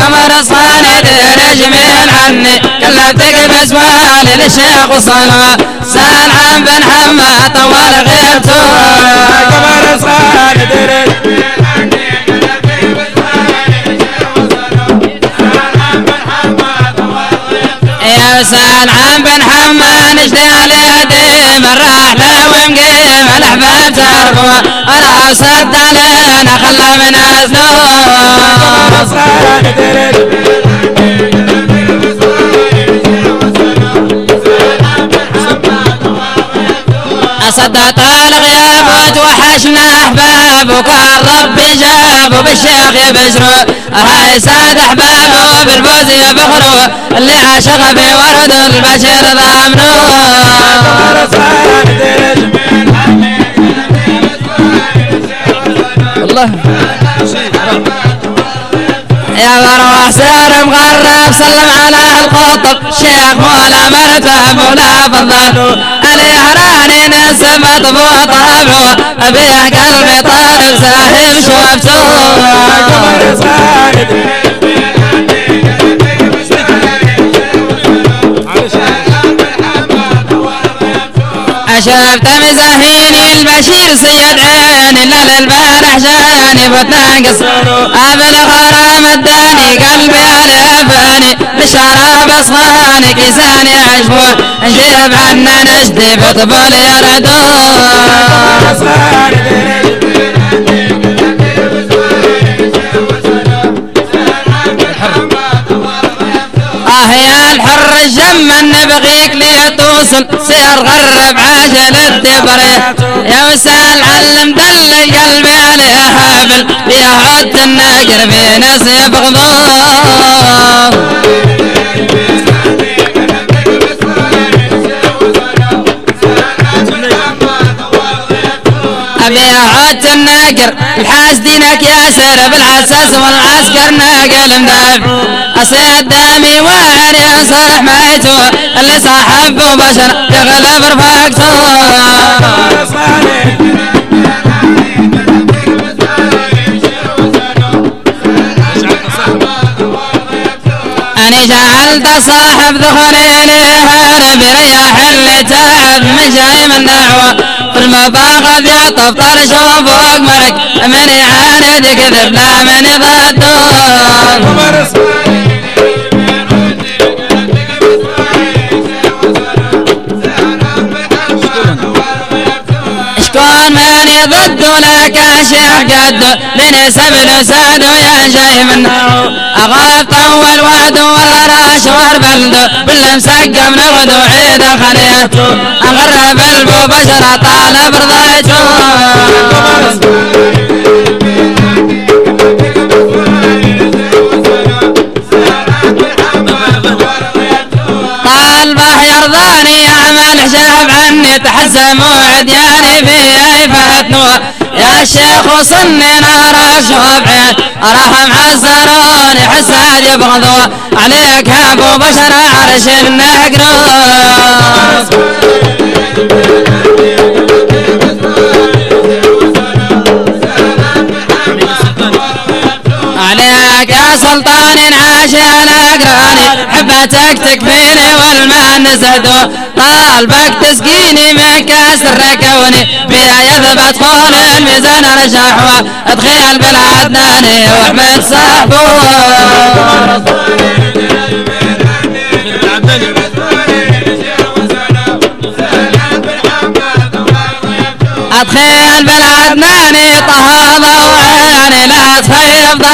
قمر صاني درج من عني كلمتك بسؤال للشيخ وصلوا سال عن بن حماد طول. غيبته قمر صار درج يا سال عن بن حماد نجدي عليه ديم الرحلة ومقيم الأحباب تربوا أنا وصد علينا خلى من أزنوه صار درج صدت الغياب وتوحشنا احبابك الرب جابوا بالشيخ يبشروا هاي ساد احبابه بالفوز يفخروا اللي عاشق البشر قمر صار درج الله يا مروح سار مغرب سلم على القطب شيخ مولا مرتب مولا فضل اللي هراني نسب مطبوع شفت مزاهيني البشير عيني لا البارح جاني فتناقص ابي الغرام اداني قلبي على فاني. بشراب اصفاني كيساني عشبون نجيب عنا نشدي بطبول يردون الجم نبغيك لي توصل سير غرب عجل الدبري يا وسال علم دل قلبي عليه حافل يا عود الناقر في ناس يبغضوه عود الناقر الحاسدينك يا سر بالعساس والعسكر ناقل مدافع اصيد دامي واعر يا صالح ميتو اللي صاحب بشر يغلب رفاقته صار أنا جعلت صاحب ذخري لها برياح اللي تعب من من دعوة في المباغض يطب طرش وفوق مرك من يعاند يكذب لا من يضده قمر صار شكون ماني ضده لك شيخ قده لنسب لساده يا جاي منه. اغاف طول وعده والله راش بلده بالمسقم نغدو عيد خليته اغرب البو بشرة طالب رضيته طالبه يرضاني أعمل حجاب عني في اي فتنوه يا شيخ وصني نار شوبعين أرحم عزروني حساد يبغضوه عليك أبو بشر عرش النقرون عليك يا سلطان عاش على قراني حبتك تكفيني والمان نسدو طالبك تسقيني من كاس الركوني بيا يثبت طول الميزان رشاح ادخل بالعدناني وأحمد صاحبه. ادخل بالعدناني لا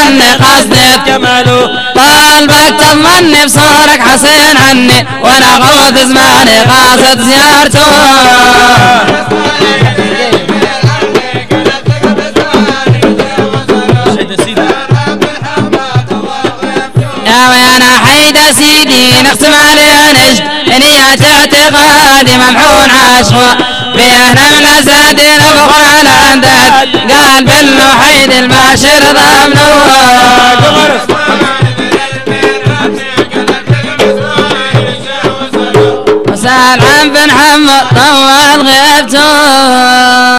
ظني قصدي جماله. طالبك تضمني بصورك حسين عني. وأنا غوث زماني قاصد زيارته. يا ويانا حيد سيدي نختم عليه نجد نية اعتقادي ممحون عشقه بأهل المساجد بقران عدد قال بالمحيد المعشر ضامنون